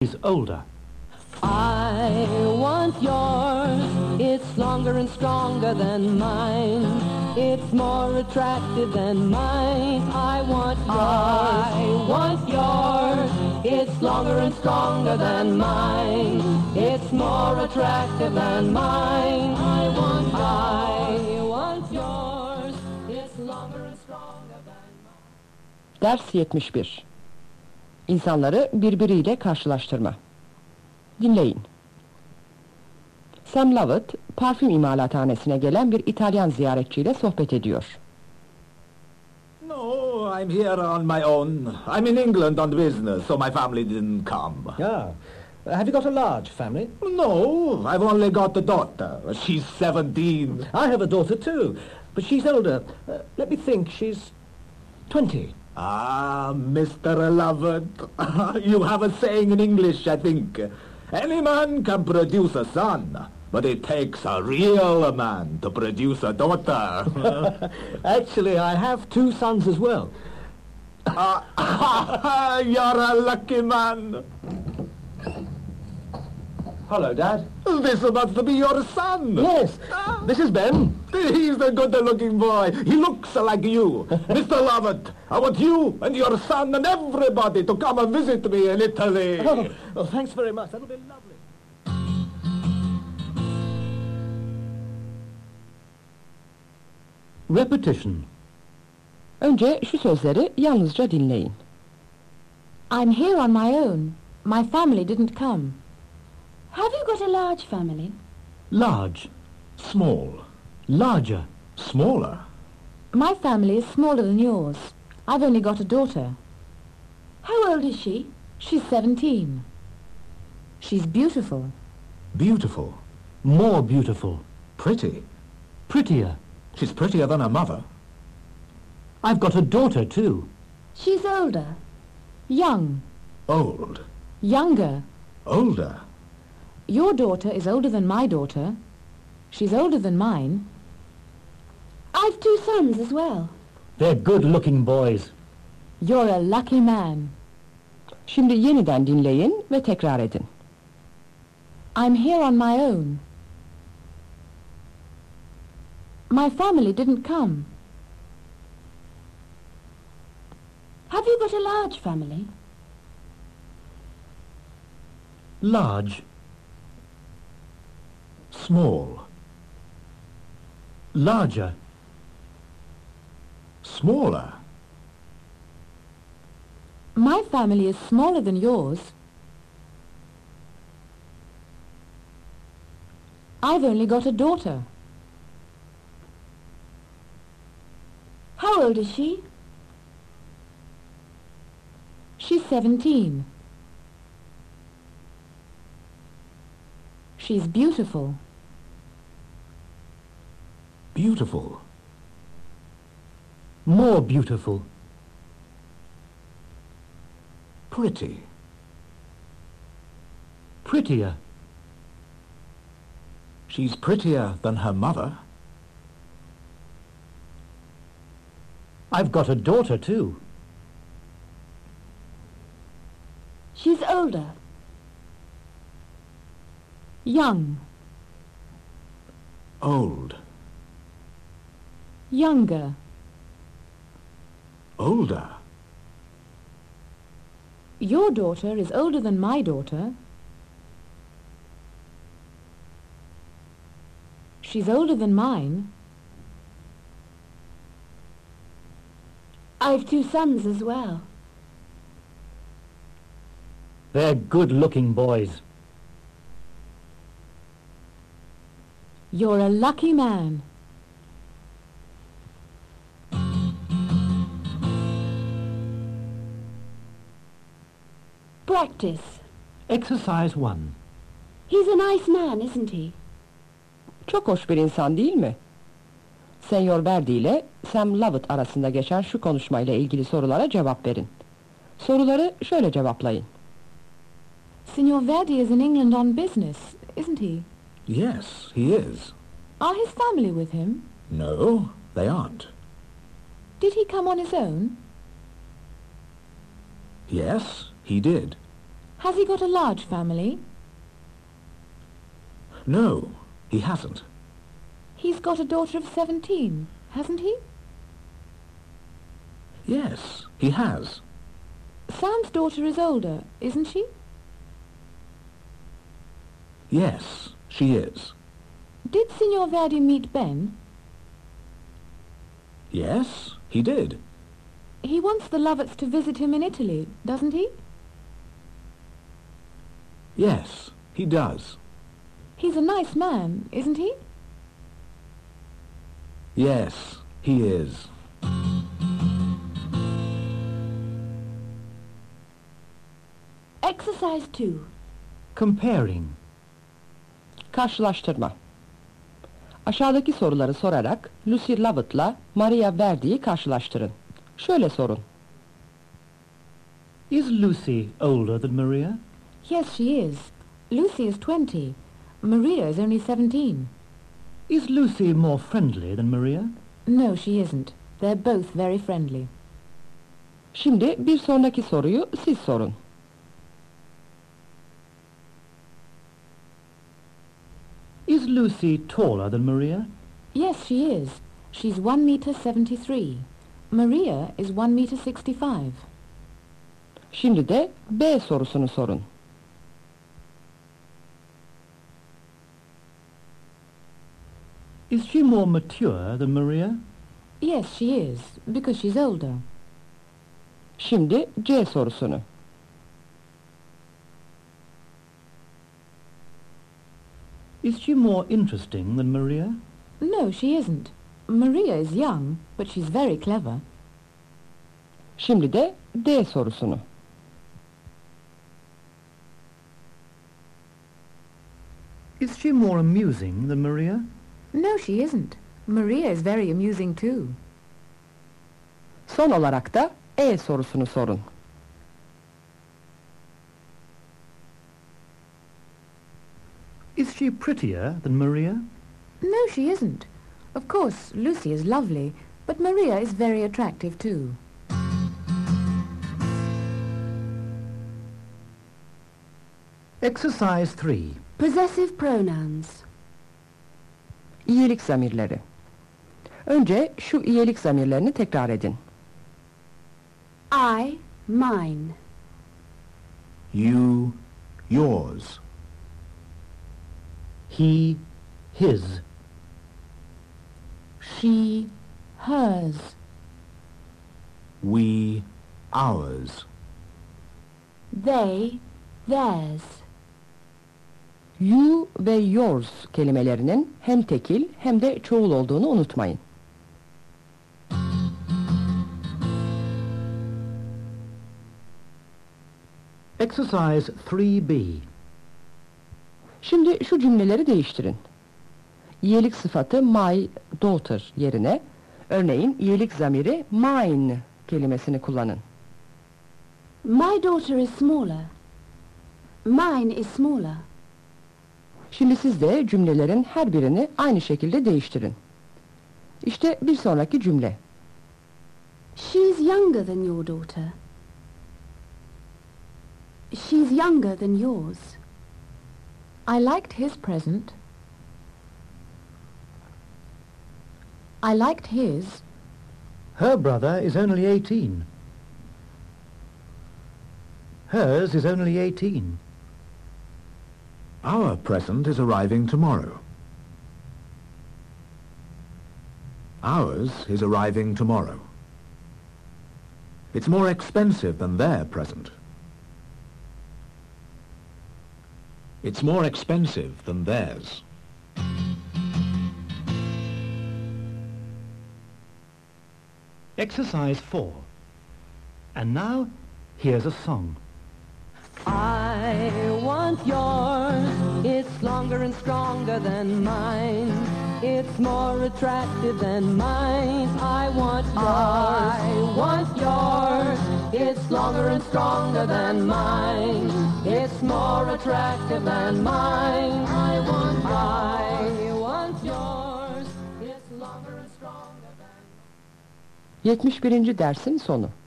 is older. I want yours. It's longer and stronger than mine. It's more attractive than mine. I want yours. I want yours. It's longer and stronger than mine. It's more attractive than mine. I want yours. I want yours. It's longer and stronger than mine. Ders 71 İnsanları birbiriyle karşılaştırma. Dinleyin. Sam Lovett, parfüm imalathanesine gelen bir İtalyan ziyaretçiyle sohbet ediyor. No, I'm here on my own. I'm in England on business, so my family didn't come. Ah. Have you got a large family? No, I've only got a daughter. She's 17. I have a daughter too, but she's older. Uh, let me think, she's 20. Ah, Mr. Lovett, you have a saying in English, I think. Any man can produce a son, but it takes a real man to produce a daughter. Actually, I have two sons as well. Ah, You're a lucky man. Hello, Dad. This must be your son. Yes, ah. this is Ben. He's the good-looking boy. He looks like you. Mr. Lovett, I want you and your son and everybody to come and visit me in Italy. Oh, well, thanks very much. That'll be lovely. Repetition. Önce şu sözleri yalnızca dinleyin. I'm here on my own. My family didn't come. Have you got a large family? Large. Small. Larger. Smaller. My family is smaller than yours. I've only got a daughter. How old is she? She's 17. She's beautiful. Beautiful. More beautiful. Pretty. Prettier. She's prettier than her mother. I've got a daughter too. She's older. Young. Old. Younger. Older. Your daughter is older than my daughter. She's older than mine. I've two sons as well. They're good-looking boys. You're a lucky man. Şimdi yeniden dinleyin ve tekrar edin. I'm here on my own. My family didn't come. Have you got a large family? Large. Small. Larger. Smaller. My family is smaller than yours. I've only got a daughter. How old is she? She's 17. She's beautiful. Beautiful. More beautiful. Pretty. Prettier. She's prettier than her mother. I've got a daughter too. She's older. Young. Old. Younger. Older. Your daughter is older than my daughter. She's older than mine. I've two sons as well. They're good-looking boys. You're a lucky man. Practice. Exercise 1. He's a nice man, isn't he? Çok hoş bir insan değil mi? Senyor Verdi ile Sam Lovett arasında geçen şu konuşmayla ilgili sorulara cevap verin. Soruları şöyle cevaplayın. Signor Verdi is in England on business, isn't he? Yes, he is. Are his family with him? No, they aren't. Did he come on his own? Yes, he did. Has he got a large family? No, he hasn't. He's got a daughter of 17, hasn't he? Yes, he has. Sam's daughter is older, isn't she? Yes, she is. Did Signor Verdi meet Ben? Yes, he did. He wants the Lovetts to visit him in Italy, doesn't he? Yes, he does. He's a nice man, isn't he? Yes, he is. Exercise 2. Comparing. Karşılaştırma. Aşağıdaki soruları sorarak Lucy Lovett'la Maria Verdi'yi karşılaştırın. Şöyle sorun. Is Lucy older than Maria? Yes, she is. Lucy is 20. Maria is only 17. Is Lucy more friendly than Maria? No, she isn't. They're both very friendly. Şimdi bir sonraki soruyu siz sorun. Is Lucy taller than Maria? Yes, she is. She's 1 meter 73. Maria is 1 meter 65. Şimdi de B sorusunu sorun. Is she more mature than Maria? Yes, she is, because she's older. Şimdi C sorusunu. Is she more interesting than Maria? No, she isn't. Maria is young, but she's very clever. Şimdi de D sorusunu. Is she more amusing than Maria? No, she isn't. Maria is very amusing too. Son olarak da E sorusunu sorun. Is she prettier than Maria? No, she isn't. Of course, Lucy is lovely, but Maria is very attractive too. Exercise 3. Possessive pronouns. İyilik zamirleri. Önce şu iyilik zamirlerini tekrar edin. I, mine. You, yours. He, his. She, hers. We, ours. They, theirs. You ve yours kelimelerinin hem tekil hem de çoğul olduğunu unutmayın. Exercise 3B. Şimdi şu cümleleri değiştirin. İyilik sıfatı my daughter yerine örneğin iyilik zamiri mine kelimesini kullanın. My daughter is smaller. Mine is smaller. Şimdi siz de cümlelerin her birini aynı şekilde değiştirin. İşte bir sonraki cümle. She's younger than your daughter. She's younger than yours. I liked his present. I liked his. Her brother is only 18. Hers is only 18. Our present is arriving tomorrow. Ours is arriving tomorrow. It's more expensive than their present. It's more expensive than theirs. Exercise 4. And now, here's a song. I want yours. Longer and stronger than mine. It's more attractive than mine. I want yours. I want yours. It's longer and stronger than mine. It's more attractive than mine. I want yours. I want yours. It's longer and stronger than 71. dersin sonu.